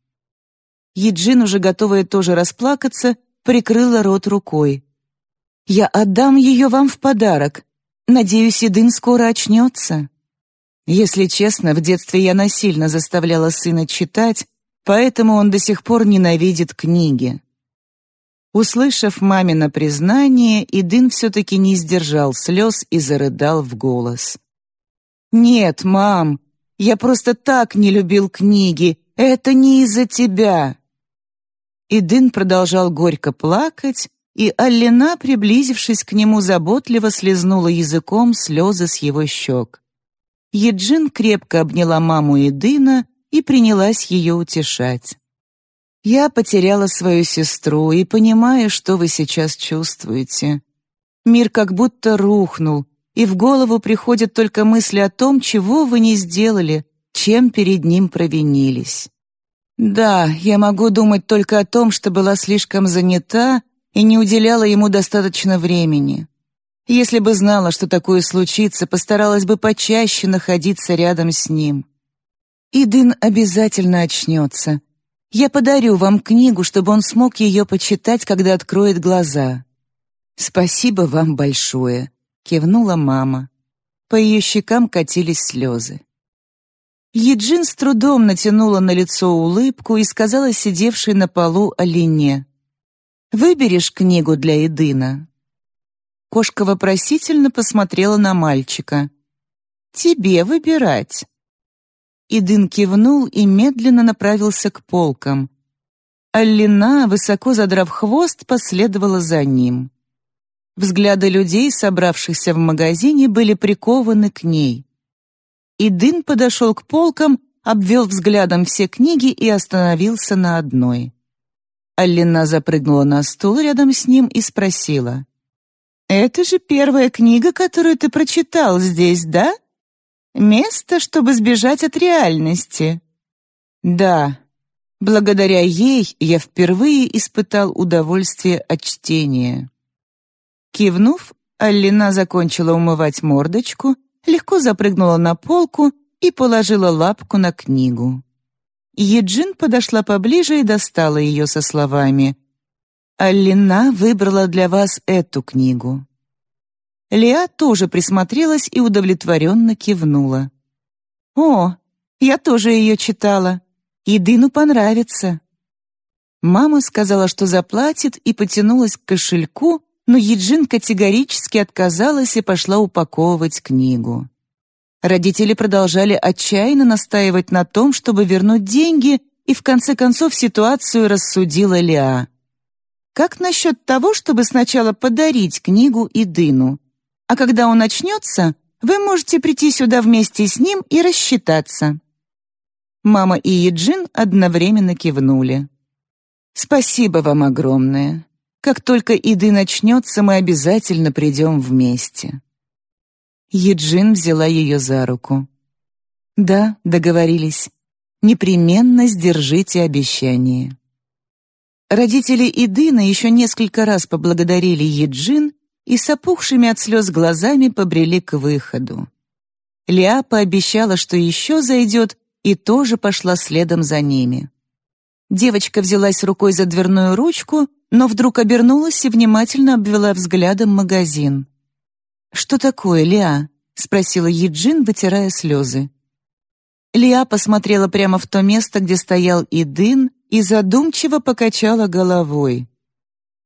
Еджин, уже готовая тоже расплакаться, прикрыла рот рукой. «Я отдам ее вам в подарок. Надеюсь, Идын скоро очнется». Если честно, в детстве я насильно заставляла сына читать, поэтому он до сих пор ненавидит книги. Услышав мамино признание, Идын все-таки не сдержал слез и зарыдал в голос. «Нет, мам, я просто так не любил книги. Это не из-за тебя». Идын продолжал горько плакать, и Аллина, приблизившись к нему, заботливо слезнула языком слезы с его щек. Еджин крепко обняла маму Идына и принялась ее утешать. «Я потеряла свою сестру и понимаю, что вы сейчас чувствуете. Мир как будто рухнул, и в голову приходят только мысли о том, чего вы не сделали, чем перед ним провинились. Да, я могу думать только о том, что была слишком занята и не уделяла ему достаточно времени. Если бы знала, что такое случится, постаралась бы почаще находиться рядом с ним. Идын обязательно очнется. Я подарю вам книгу, чтобы он смог ее почитать, когда откроет глаза. Спасибо вам большое кивнула мама. По ее щекам катились слезы. Еджин с трудом натянула на лицо улыбку и сказала сидевшей на полу Алине: "Выберешь книгу для Идына?" Кошка вопросительно посмотрела на мальчика. "Тебе выбирать". Идын кивнул и медленно направился к полкам. Алина, высоко задрав хвост, последовала за ним. Взгляды людей, собравшихся в магазине, были прикованы к ней. Идын подошел к полкам, обвел взглядом все книги и остановился на одной. Аллина запрыгнула на стул рядом с ним и спросила. «Это же первая книга, которую ты прочитал здесь, да? Место, чтобы сбежать от реальности». «Да. Благодаря ей я впервые испытал удовольствие от чтения». Кивнув, Аллина закончила умывать мордочку, легко запрыгнула на полку и положила лапку на книгу. Еджин подошла поближе и достала ее со словами «Аллина выбрала для вас эту книгу». Леа тоже присмотрелась и удовлетворенно кивнула. «О, я тоже ее читала. Едыну понравится». Мама сказала, что заплатит, и потянулась к кошельку, но Еджин категорически отказалась и пошла упаковывать книгу. Родители продолжали отчаянно настаивать на том, чтобы вернуть деньги, и в конце концов ситуацию рассудила Лиа. Как насчет того, чтобы сначала подарить книгу Идыну, а когда он очнется, вы можете прийти сюда вместе с ним и рассчитаться. Мама и Еджин одновременно кивнули. Спасибо вам огромное. Как только Иды начнется, мы обязательно придем вместе». Еджин взяла ее за руку. «Да, договорились. Непременно сдержите обещание». Родители Идына еще несколько раз поблагодарили Еджин и с опухшими от слез глазами побрели к выходу. Лиа пообещала, что еще зайдет, и тоже пошла следом за ними. Девочка взялась рукой за дверную ручку, но вдруг обернулась и внимательно обвела взглядом магазин. «Что такое, Лиа?» — спросила Еджин, вытирая слезы. Лиа посмотрела прямо в то место, где стоял Идын, и задумчиво покачала головой.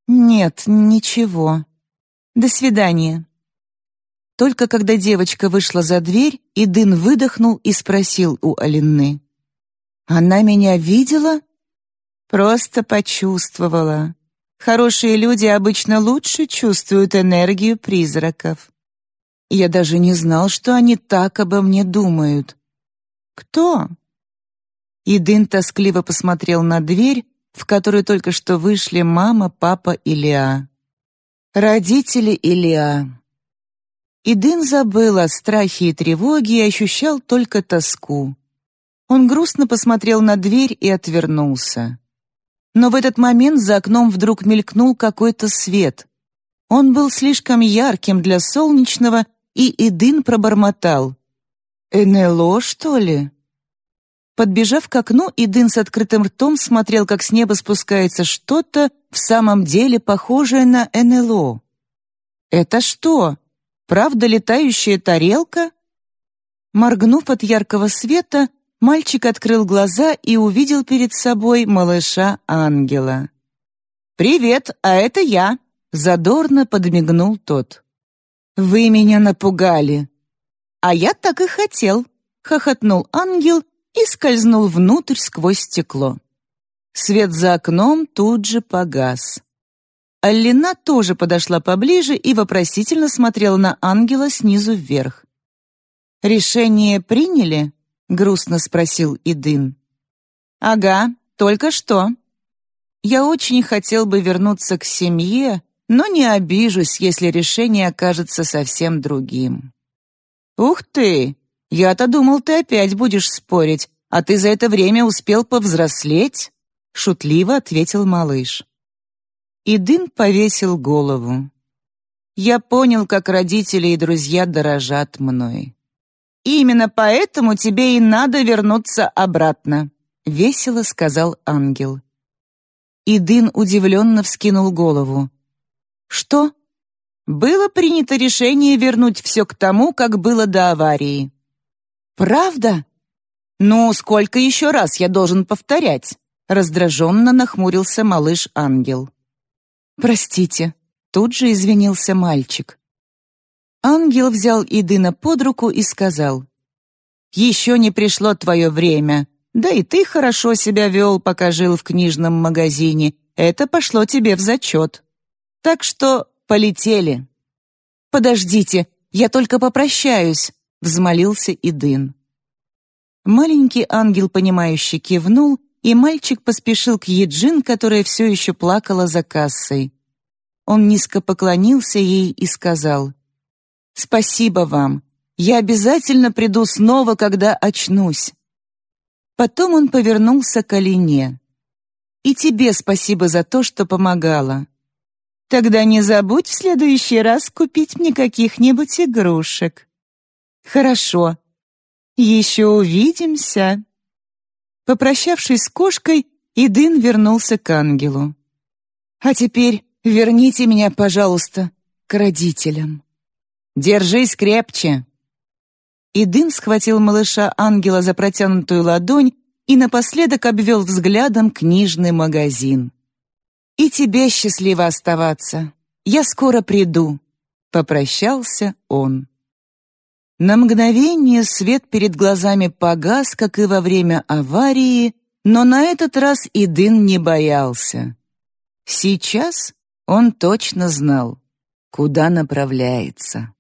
«Нет, ничего. До свидания». Только когда девочка вышла за дверь, Идын выдохнул и спросил у Алины. «Она меня видела?» «Просто почувствовала. Хорошие люди обычно лучше чувствуют энергию призраков. Я даже не знал, что они так обо мне думают. Кто? Идын тоскливо посмотрел на дверь, в которую только что вышли мама, папа и Лиа. Родители Илиа. Идын забыл о страхе и тревоге и ощущал только тоску. Он грустно посмотрел на дверь и отвернулся. Но в этот момент за окном вдруг мелькнул какой-то свет. Он был слишком ярким для солнечного, и Идын пробормотал. «НЛО, что ли?» Подбежав к окну, Идын с открытым ртом смотрел, как с неба спускается что-то в самом деле похожее на НЛО. «Это что? Правда летающая тарелка?» Моргнув от яркого света, мальчик открыл глаза и увидел перед собой малыша-ангела. «Привет, а это я!» — задорно подмигнул тот. «Вы меня напугали!» «А я так и хотел!» — хохотнул ангел и скользнул внутрь сквозь стекло. Свет за окном тут же погас. Аллина тоже подошла поближе и вопросительно смотрела на ангела снизу вверх. «Решение приняли?» — грустно спросил Идын. «Ага, только что. Я очень хотел бы вернуться к семье, но не обижусь, если решение окажется совсем другим». «Ух ты! Я-то думал, ты опять будешь спорить, а ты за это время успел повзрослеть?» — шутливо ответил малыш. Идын повесил голову. «Я понял, как родители и друзья дорожат мной. «Именно поэтому тебе и надо вернуться обратно», — весело сказал ангел. Идын удивленно вскинул голову. «Что?» «Было принято решение вернуть все к тому, как было до аварии». «Правда?» «Ну, сколько еще раз я должен повторять?» Раздраженно нахмурился малыш-ангел. «Простите», — тут же извинился мальчик. Ангел взял Идына под руку и сказал, «Еще не пришло твое время, да и ты хорошо себя вел, пока жил в книжном магазине, это пошло тебе в зачет. Так что полетели». «Подождите, я только попрощаюсь», — взмолился Идын. Маленький ангел, понимающий, кивнул, и мальчик поспешил к Еджин, которая все еще плакала за кассой. Он низко поклонился ей и сказал, Спасибо вам. Я обязательно приду снова, когда очнусь. Потом он повернулся к Алине. И тебе спасибо за то, что помогала. Тогда не забудь в следующий раз купить мне каких-нибудь игрушек. Хорошо. Еще увидимся. Попрощавшись с кошкой, Идын вернулся к ангелу. А теперь верните меня, пожалуйста, к родителям. Держись крепче!» Идын схватил малыша-ангела за протянутую ладонь и напоследок обвел взглядом книжный магазин. «И тебе счастливо оставаться. Я скоро приду», — попрощался он. На мгновение свет перед глазами погас, как и во время аварии, но на этот раз Идын не боялся. Сейчас он точно знал, куда направляется.